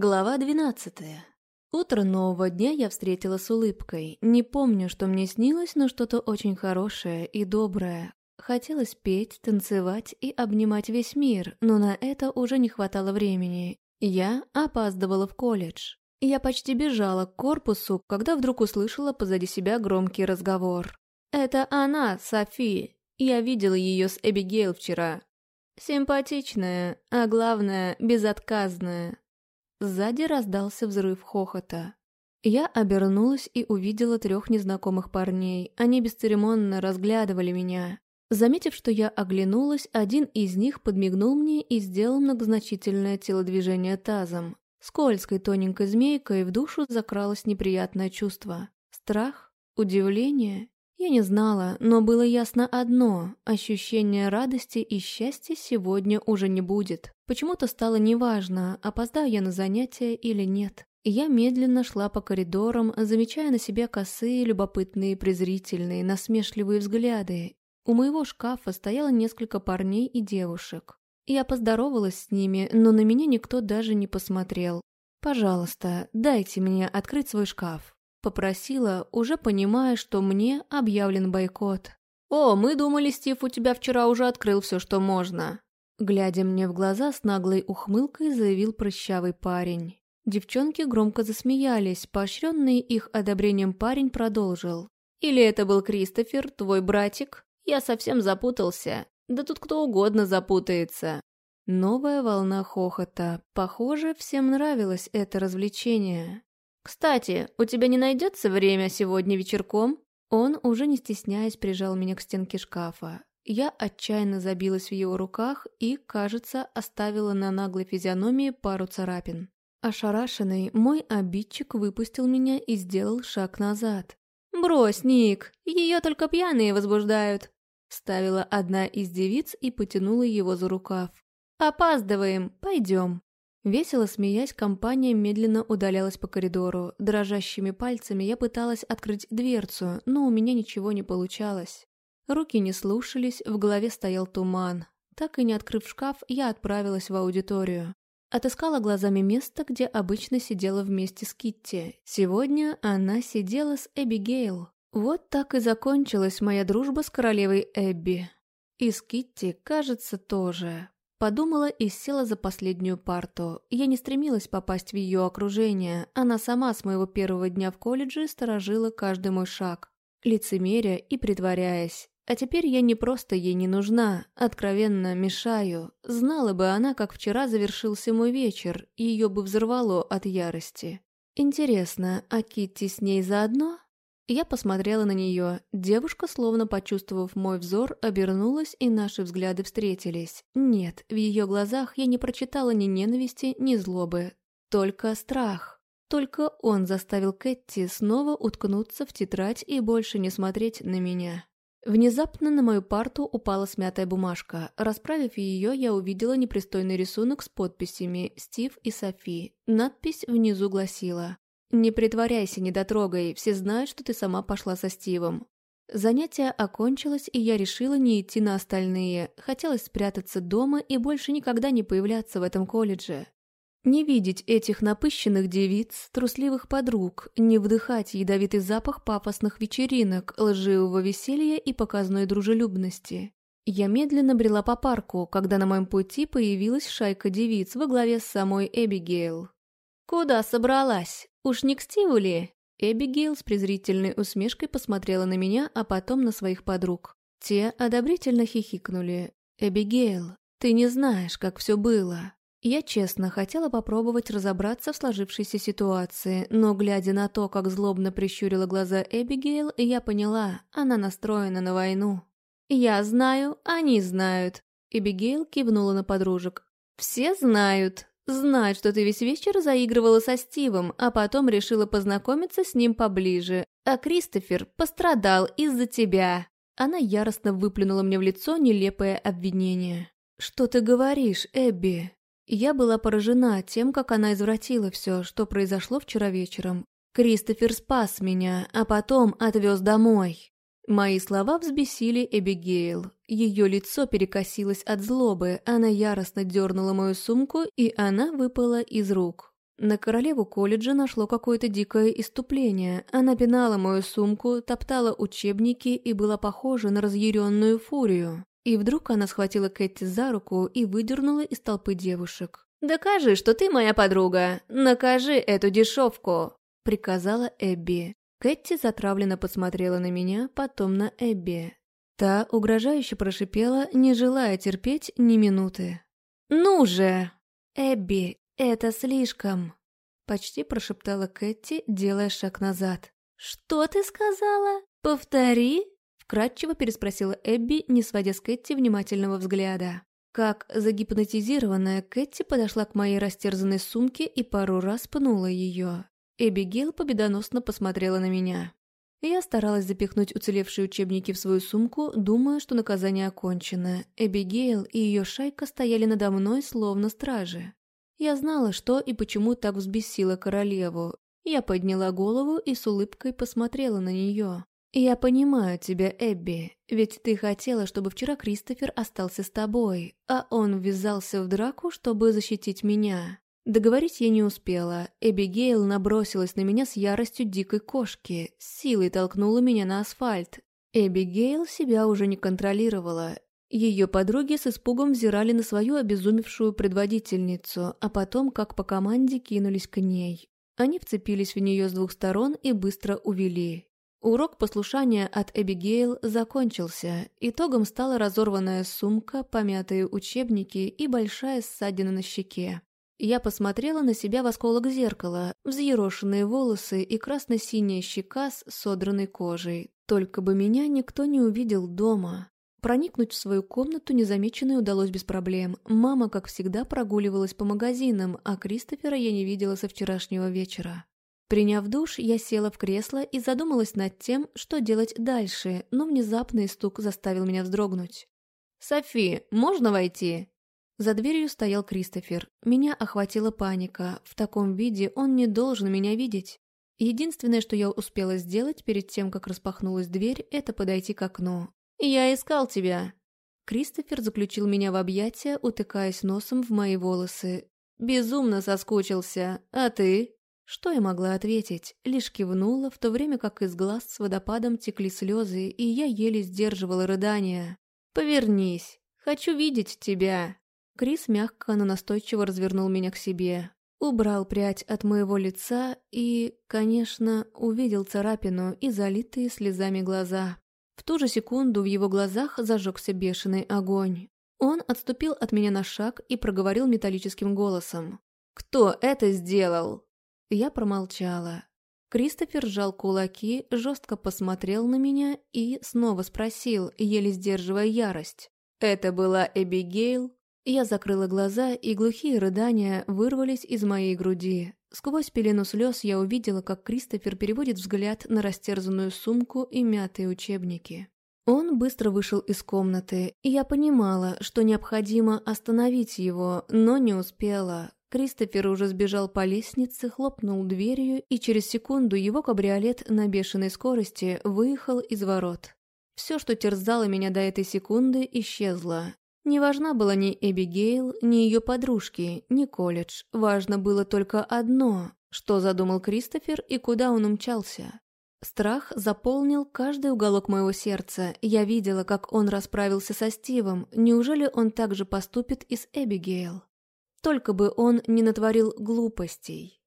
Глава двенадцатая. Утро нового дня я встретила с улыбкой. Не помню, что мне снилось, но что-то очень хорошее и доброе. Хотелось петь, танцевать и обнимать весь мир, но на это уже не хватало времени. Я опаздывала в колледж. Я почти бежала к корпусу, когда вдруг услышала позади себя громкий разговор. «Это она, Софи. Я видела ее с Эбигейл вчера. Симпатичная, а главное, безотказная. Сзади раздался взрыв хохота. Я обернулась и увидела трех незнакомых парней. Они бесцеремонно разглядывали меня. Заметив, что я оглянулась, один из них подмигнул мне и сделал многозначительное телодвижение тазом. Скользкой тоненькой змейкой в душу закралось неприятное чувство. Страх? Удивление? Я не знала, но было ясно одно – ощущение радости и счастья сегодня уже не будет. Почему-то стало неважно, опоздаю я на занятия или нет. я медленно шла по коридорам, замечая на себе косые, любопытные, презрительные, насмешливые взгляды. У моего шкафа стояло несколько парней и девушек. Я поздоровалась с ними, но на меня никто даже не посмотрел. «Пожалуйста, дайте мне открыть свой шкаф». Попросила, уже понимая, что мне объявлен бойкот. «О, мы думали, Стив у тебя вчера уже открыл все, что можно». Глядя мне в глаза с наглой ухмылкой, заявил прыщавый парень. Девчонки громко засмеялись, поощренный их одобрением парень продолжил. «Или это был Кристофер, твой братик? Я совсем запутался. Да тут кто угодно запутается». Новая волна хохота. Похоже, всем нравилось это развлечение. «Кстати, у тебя не найдется время сегодня вечерком?» Он, уже не стесняясь, прижал меня к стенке шкафа. Я отчаянно забилась в его руках и, кажется, оставила на наглой физиономии пару царапин. Ошарашенный, мой обидчик выпустил меня и сделал шаг назад. «Брось, Ник, ее только пьяные возбуждают», — вставила одна из девиц и потянула его за рукав. «Опаздываем, пойдем». Весело смеясь, компания медленно удалялась по коридору. Дрожащими пальцами я пыталась открыть дверцу, но у меня ничего не получалось. Руки не слушались, в голове стоял туман. Так и не открыв шкаф, я отправилась в аудиторию. Отыскала глазами место, где обычно сидела вместе с Китти. Сегодня она сидела с Эбигейл. Вот так и закончилась моя дружба с королевой Эбби. И с Китти, кажется, тоже. Подумала и села за последнюю парту. Я не стремилась попасть в ее окружение. Она сама с моего первого дня в колледже сторожила каждый мой шаг, лицемеря и притворяясь. А теперь я не просто ей не нужна, откровенно мешаю. Знала бы она, как вчера завершился мой вечер, и ее бы взорвало от ярости. Интересно, а Китти с ней заодно? Я посмотрела на нее. Девушка, словно почувствовав мой взор, обернулась, и наши взгляды встретились. Нет, в ее глазах я не прочитала ни ненависти, ни злобы. Только страх. Только он заставил Кэти снова уткнуться в тетрадь и больше не смотреть на меня. Внезапно на мою парту упала смятая бумажка. Расправив ее, я увидела непристойный рисунок с подписями «Стив» и «Софи». Надпись внизу гласила «Не притворяйся недотрогой, все знают, что ты сама пошла со Стивом». Занятие окончилось, и я решила не идти на остальные. Хотелось спрятаться дома и больше никогда не появляться в этом колледже. Не видеть этих напыщенных девиц, трусливых подруг, не вдыхать ядовитый запах пафосных вечеринок, лживого веселья и показной дружелюбности. Я медленно брела по парку, когда на моем пути появилась шайка девиц во главе с самой Эбигейл. «Куда собралась? Уж не к Стиву ли?» Эбигейл с презрительной усмешкой посмотрела на меня, а потом на своих подруг. Те одобрительно хихикнули. «Эбигейл, ты не знаешь, как все было». Я честно хотела попробовать разобраться в сложившейся ситуации, но, глядя на то, как злобно прищурила глаза Эбигейл, я поняла, она настроена на войну. «Я знаю, они знают», — Эбигейл кивнула на подружек. «Все знают. Знать, что ты весь вечер заигрывала со Стивом, а потом решила познакомиться с ним поближе. А Кристофер пострадал из-за тебя. Она яростно выплюнула мне в лицо нелепое обвинение. «Что ты говоришь, Эбби?» Я была поражена тем, как она извратила все, что произошло вчера вечером. Кристофер спас меня, а потом отвез домой. Мои слова взбесили Эбигейл. Ее лицо перекосилось от злобы, она яростно дернула мою сумку, и она выпала из рук. На королеву колледжа нашло какое-то дикое иступление. Она пинала мою сумку, топтала учебники и была похожа на разъяренную фурию. И вдруг она схватила Кэти за руку и выдернула из толпы девушек. «Докажи, что ты моя подруга! Накажи эту дешевку!» — приказала Эбби. Кэти затравленно посмотрела на меня, потом на Эбби. Та угрожающе прошипела, не желая терпеть ни минуты. «Ну же!» «Эбби, это слишком!» Почти прошептала Кэти, делая шаг назад. «Что ты сказала? Повтори?» Вкратчиво переспросила Эбби, не сводя с Кэти внимательного взгляда. Как загипнотизированная, Кэти подошла к моей растерзанной сумке и пару раз пнула ее. Эбигейл победоносно посмотрела на меня. Я старалась запихнуть уцелевшие учебники в свою сумку, думая, что наказание окончено. Эбигейл и ее шайка стояли надо мной, словно стражи. Я знала, что и почему так взбесила королеву. Я подняла голову и с улыбкой посмотрела на нее. «Я понимаю тебя, Эбби, ведь ты хотела, чтобы вчера Кристофер остался с тобой, а он ввязался в драку, чтобы защитить меня. Договорить я не успела. Эбигейл набросилась на меня с яростью дикой кошки, силой толкнула меня на асфальт. Эбигейл себя уже не контролировала. Ее подруги с испугом взирали на свою обезумевшую предводительницу, а потом, как по команде, кинулись к ней. Они вцепились в нее с двух сторон и быстро увели. Урок послушания от Эбигейл закончился. Итогом стала разорванная сумка, помятые учебники и большая ссадина на щеке. Я посмотрела на себя в осколок зеркала, взъерошенные волосы и красно-синяя щека с содранной кожей. Только бы меня никто не увидел дома. Проникнуть в свою комнату незамеченной удалось без проблем. Мама, как всегда, прогуливалась по магазинам, а Кристофера я не видела со вчерашнего вечера. Приняв душ, я села в кресло и задумалась над тем, что делать дальше, но внезапный стук заставил меня вздрогнуть. «Софи, можно войти?» За дверью стоял Кристофер. Меня охватила паника. В таком виде он не должен меня видеть. Единственное, что я успела сделать перед тем, как распахнулась дверь, это подойти к окну. «Я искал тебя!» Кристофер заключил меня в объятия, утыкаясь носом в мои волосы. «Безумно соскучился. А ты?» Что я могла ответить? Лишь кивнула, в то время как из глаз с водопадом текли слезы, и я еле сдерживала рыдания. «Повернись! Хочу видеть тебя!» Крис мягко, но настойчиво развернул меня к себе. Убрал прядь от моего лица и, конечно, увидел царапину и залитые слезами глаза. В ту же секунду в его глазах зажегся бешеный огонь. Он отступил от меня на шаг и проговорил металлическим голосом. «Кто это сделал?» Я промолчала. Кристофер сжал кулаки, жестко посмотрел на меня и снова спросил, еле сдерживая ярость. «Это была Эбигейл?» Я закрыла глаза, и глухие рыдания вырвались из моей груди. Сквозь пелену слез я увидела, как Кристофер переводит взгляд на растерзанную сумку и мятые учебники. Он быстро вышел из комнаты, и я понимала, что необходимо остановить его, но не успела. Кристофер уже сбежал по лестнице, хлопнул дверью, и через секунду его кабриолет на бешеной скорости выехал из ворот. Все, что терзало меня до этой секунды, исчезло. Не важна была ни Эбигейл, ни ее подружки, ни колледж. Важно было только одно, что задумал Кристофер и куда он умчался. Страх заполнил каждый уголок моего сердца. Я видела, как он расправился со Стивом. Неужели он также поступит и с Эбигейл? Только бы он не натворил глупостей.